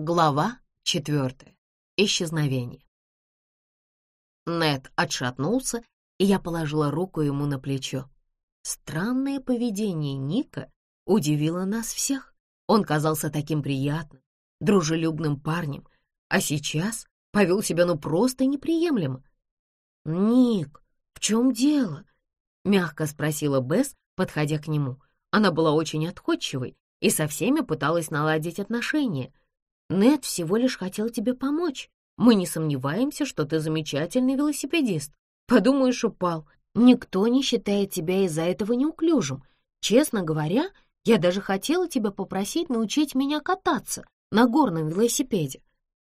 Глава четвертая. Исчезновение. Нед отшатнулся, и я положила руку ему на плечо. Странное поведение Ника удивило нас всех. Он казался таким приятным, дружелюбным парнем, а сейчас повел себя ну просто неприемлемо. «Ник, в чем дело?» — мягко спросила Бесс, подходя к нему. Она была очень отходчивой и со всеми пыталась наладить отношения. Нед всего лишь хотел тебе помочь. Мы не сомневаемся, что ты замечательный велосипедист. Подумаешь, упал. Никто не считает тебя из-за этого неуклюжим. Честно говоря, я даже хотела тебя попросить научить меня кататься на горном велосипеде.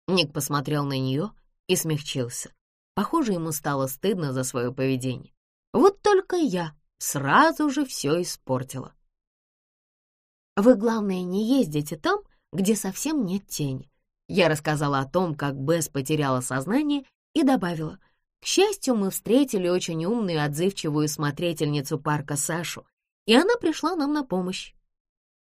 Ник посмотрел на нее и смягчился. Похоже, ему стало стыдно за свое поведение. Вот только я сразу же все испортила. Вы, главное, не ездите там, где совсем нет тени. Я рассказала о том, как Бесс потеряла сознание, и добавила, к счастью, мы встретили очень умную отзывчивую смотрительницу парка Сашу, и она пришла нам на помощь.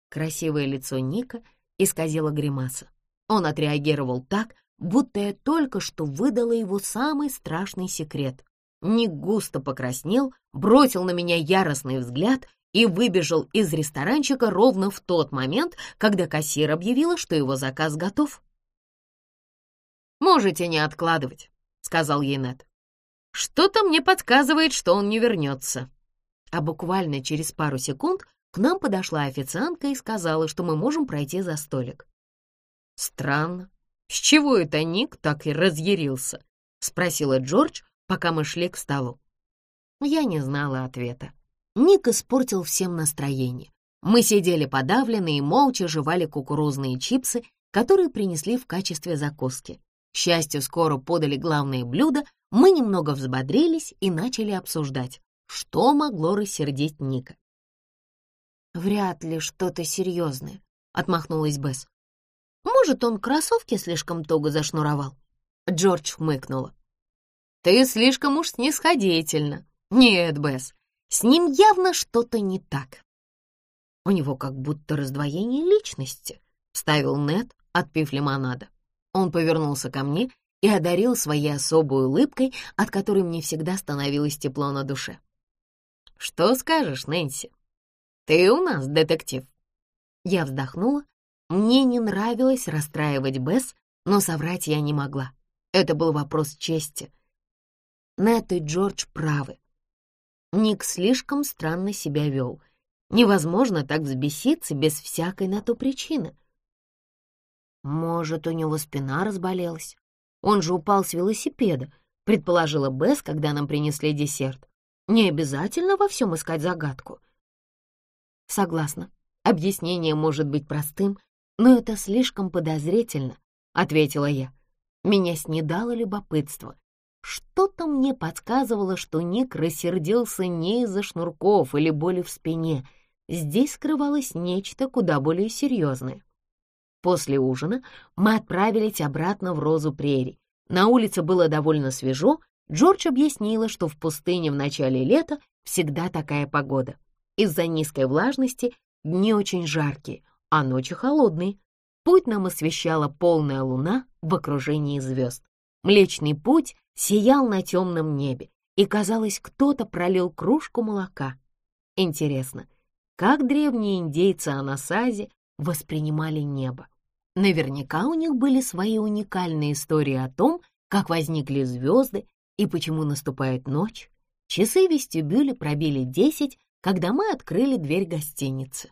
Красивое лицо Ника исказило гримаса. Он отреагировал так, будто я только что выдала его самый страшный секрет. Ник густо покраснел, бросил на меня яростный взгляд и выбежал из ресторанчика ровно в тот момент, когда кассир объявила, что его заказ готов. «Можете не откладывать», — сказал ей Нед. «Что-то мне подсказывает, что он не вернется». А буквально через пару секунд к нам подошла официантка и сказала, что мы можем пройти за столик. «Странно. С чего это Ник так и разъярился?» — спросила Джордж, пока мы шли к столу. Я не знала ответа. Ник испортил всем настроение. Мы сидели подавленные и молча жевали кукурузные чипсы, которые принесли в качестве закуски. К счастью, скоро подали главное блюдо, мы немного взбодрились и начали обсуждать, что могло рассердить Ника. «Вряд ли что-то серьезное», — отмахнулась Бесс. «Может, он кроссовки слишком туго зашнуровал?» Джордж хмыкнула. «Ты слишком уж снисходительно. Нет, Бесс, с ним явно что-то не так. У него как будто раздвоение личности, — ставил Нед, отпив лимонада. Он повернулся ко мне и одарил своей особой улыбкой, от которой мне всегда становилось тепло на душе. «Что скажешь, Нэнси? Ты у нас детектив». Я вздохнула. Мне не нравилось расстраивать Бесс, но соврать я не могла. Это был вопрос чести. Нет и Джордж правы. Ник слишком странно себя вел. Невозможно так взбеситься без всякой на то причины. Может, у него спина разболелась? Он же упал с велосипеда, предположила Бесс, когда нам принесли десерт. Не обязательно во всем искать загадку. Согласна, объяснение может быть простым, но это слишком подозрительно, ответила я. Меня снедало любопытство. Что-то мне подсказывало, что Ник рассердился не из-за шнурков или боли в спине. Здесь скрывалось нечто куда более серьезное. После ужина мы отправились обратно в Розу Прерий. На улице было довольно свежо. Джордж объяснила, что в пустыне в начале лета всегда такая погода. Из-за низкой влажности дни очень жаркие, а ночи холодные. Путь нам освещала полная луна в окружении звезд. Млечный путь сиял на темном небе, и, казалось, кто-то пролил кружку молока. Интересно, как древние индейцы Анасази воспринимали небо? Наверняка у них были свои уникальные истории о том, как возникли звезды и почему наступает ночь. Часы вестибюля пробили десять, когда мы открыли дверь гостиницы.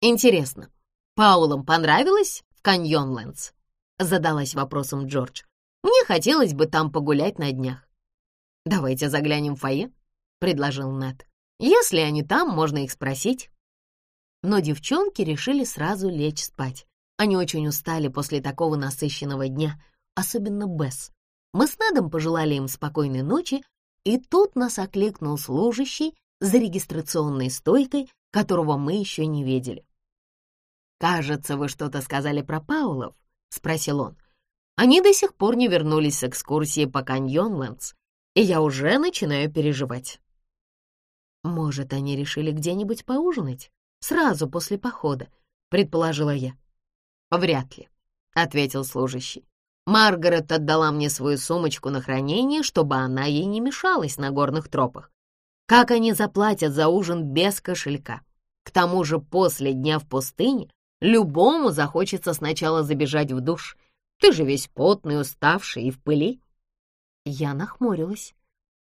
«Интересно, Паулам понравилось в Каньонлендс?» — задалась вопросом Джордж. Мне хотелось бы там погулять на днях. «Давайте заглянем в фойе», — предложил Нед. «Если они там, можно их спросить». Но девчонки решили сразу лечь спать. Они очень устали после такого насыщенного дня, особенно Бесс. Мы с Недом пожелали им спокойной ночи, и тут нас окликнул служащий за регистрационной стойкой, которого мы еще не видели. «Кажется, вы что-то сказали про Паулов?» — спросил он. Они до сих пор не вернулись с экскурсии по Каньонлендс, и я уже начинаю переживать. Может, они решили где-нибудь поужинать? Сразу после похода, предположила я. «Вряд ли», — ответил служащий. «Маргарет отдала мне свою сумочку на хранение, чтобы она ей не мешалась на горных тропах. Как они заплатят за ужин без кошелька? К тому же после дня в пустыне любому захочется сначала забежать в душ. Ты же весь потный, уставший и в пыли». Я нахмурилась.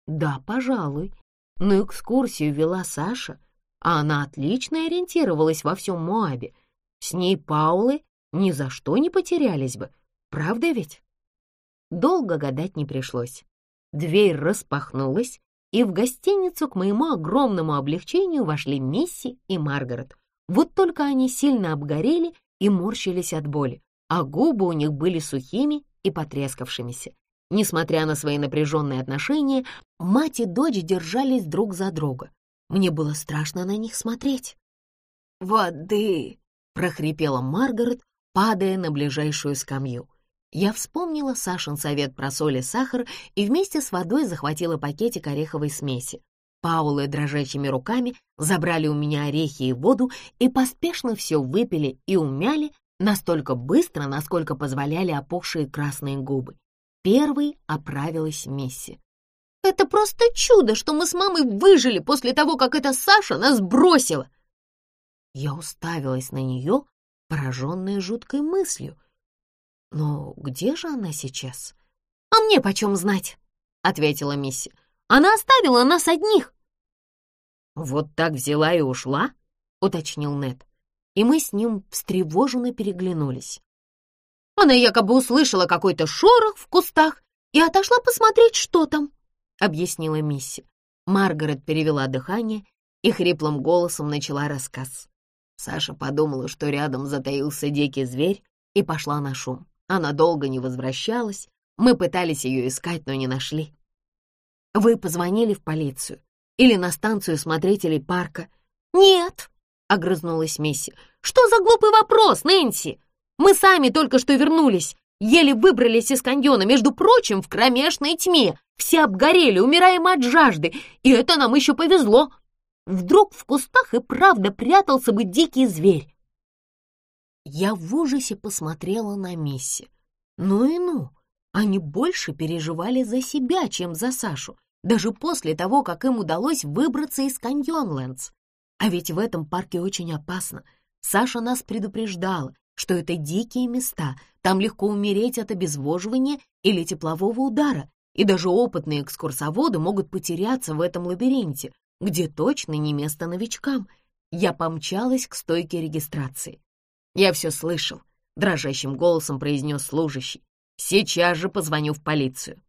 «Да, пожалуй. Но экскурсию вела Саша, а она отлично ориентировалась во всем Моабе. С ней Паулы ни за что не потерялись бы. Правда ведь? Долго гадать не пришлось. Дверь распахнулась, и в гостиницу к моему огромному облегчению вошли Мисси и Маргарет. Вот только они сильно обгорели и морщились от боли, а губы у них были сухими и потрескавшимися. Несмотря на свои напряженные отношения, мать и дочь держались друг за друга. Мне было страшно на них смотреть. «Воды!» — прохрипела Маргарет, падая на ближайшую скамью. Я вспомнила Сашин совет про соль и сахар и вместе с водой захватила пакетик ореховой смеси. Паулы дрожащими руками забрали у меня орехи и воду и поспешно все выпили и умяли настолько быстро, насколько позволяли опухшие красные губы. Первой оправилась Мисси. «Это просто чудо, что мы с мамой выжили после того, как эта Саша нас бросила!» Я уставилась на нее, пораженная жуткой мыслью. «Но где же она сейчас?» «А мне почем знать?» — ответила Мисси. «Она оставила нас одних». «Вот так взяла и ушла?» — уточнил Нед. И мы с ним встревоженно переглянулись. Она якобы услышала какой-то шорох в кустах и отошла посмотреть, что там, — объяснила Мисси. Маргарет перевела дыхание и хриплым голосом начала рассказ. Саша подумала, что рядом затаился дикий зверь, и пошла на шум. Она долго не возвращалась. Мы пытались ее искать, но не нашли. Вы позвонили в полицию или на станцию смотрителей парка? Нет, — огрызнулась Мисси. Что за глупый вопрос, Нэнси? Мы сами только что вернулись, еле выбрались из каньона, между прочим, в кромешной тьме. Все обгорели, умираем от жажды, и это нам еще повезло. Вдруг в кустах и правда прятался бы дикий зверь. Я в ужасе посмотрела на Мисси. Ну и ну, они больше переживали за себя, чем за Сашу, даже после того, как им удалось выбраться из Каньонлендс. А ведь в этом парке очень опасно. Саша нас предупреждала, что это дикие места, там легко умереть от обезвоживания или теплового удара, и даже опытные экскурсоводы могут потеряться в этом лабиринте, где точно не место новичкам. Я помчалась к стойке регистрации. «Я все слышал», — дрожащим голосом произнес служащий. «Сейчас же позвоню в полицию».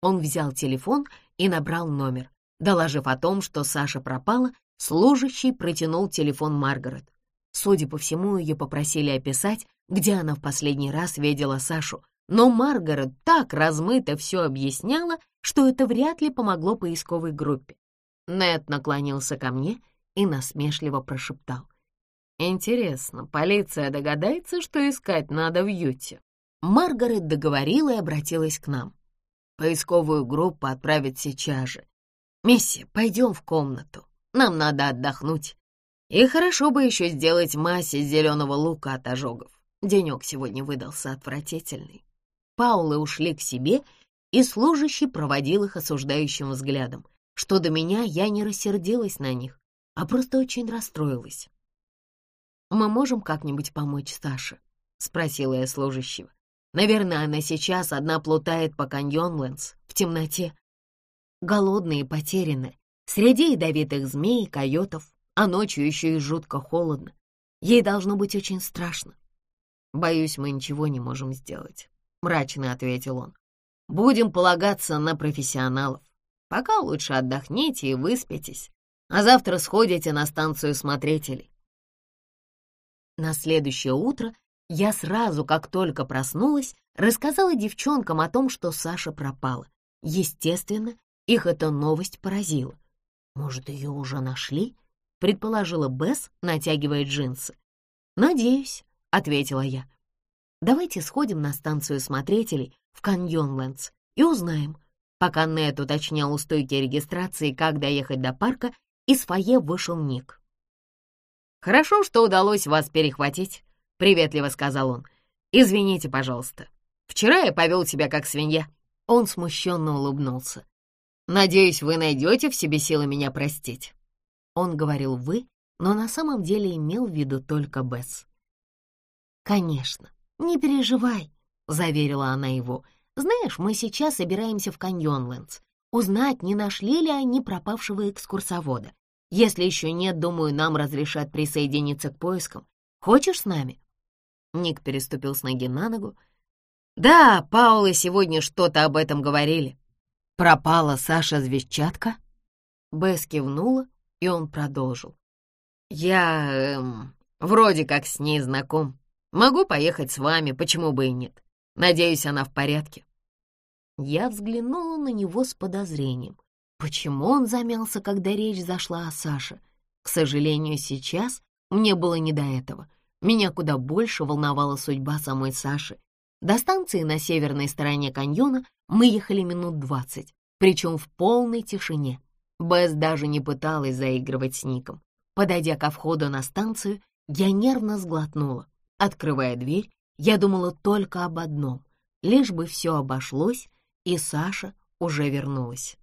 Он взял телефон и набрал номер. Доложив о том, что Саша пропала, служащий протянул телефон Маргарет. Судя по всему, ее попросили описать, где она в последний раз видела Сашу, но Маргарет так размыто все объясняла, что это вряд ли помогло поисковой группе. Нед наклонился ко мне и насмешливо прошептал. «Интересно, полиция догадается, что искать надо в Юте?» Маргарет договорила и обратилась к нам. «Поисковую группу отправить сейчас же. Мисси, пойдем в комнату. Нам надо отдохнуть. И хорошо бы еще сделать массе зеленого лука от ожогов. Денек сегодня выдался отвратительный. Паулы ушли к себе, и служащий проводил их осуждающим взглядом. Что до меня, я не рассердилась на них, а просто очень расстроилась. «Мы можем как-нибудь помочь Саше?» — спросила я служащего. «Наверное, она сейчас одна плутает по каньонлендс в темноте. Голодная и потерянная, среди ядовитых змей и койотов а ночью еще и жутко холодно. Ей должно быть очень страшно. «Боюсь, мы ничего не можем сделать», — мрачно ответил он. «Будем полагаться на профессионалов. Пока лучше отдохните и выспитесь, а завтра сходите на станцию смотрителей». На следующее утро я сразу, как только проснулась, рассказала девчонкам о том, что Саша пропала. Естественно, их эта новость поразила. Может, ее уже нашли? предположила Бесс, натягивая джинсы. «Надеюсь», — ответила я. «Давайте сходим на станцию смотрителей в Каньонлендс и узнаем». Пока Нет уточнял у стойки регистрации, как доехать до парка, из фойе вышел Ник. «Хорошо, что удалось вас перехватить. — приветливо сказал он. «Извините, пожалуйста. Вчера я повел себя как свинья». Он смущенно улыбнулся. «Надеюсь, вы найдете в себе силы меня простить». Он говорил «вы», но на самом деле имел в виду только Бесс. «Конечно, не переживай», — заверила она его. «Знаешь, мы сейчас собираемся в Каньонлендс, узнать, не нашли ли они пропавшего экскурсовода. Если еще нет, думаю, нам разрешат присоединиться к поискам. Хочешь с нами?» Ник переступил с ноги на ногу. «Да, Паула сегодня что-то об этом говорили. Пропала Саша Звездчатка?» Бесс кивнула, и он продолжил. «Я, эм, вроде как с ней знаком. Могу поехать с вами, почему бы и нет. Надеюсь, она в порядке». Я взглянула на него с подозрением. Почему он замялся, когда речь зашла о Саше? К сожалению, сейчас мне было не до этого. Меня куда больше волновала судьба самой Саши. До станции на северной стороне каньона мы ехали минут двадцать, причем в полной тишине. Бесс даже не пыталась заигрывать с Ником. Подойдя ко входу на станцию, я нервно сглотнула. Открывая дверь, я думала только об одном — лишь бы все обошлось, и Саша уже вернулась.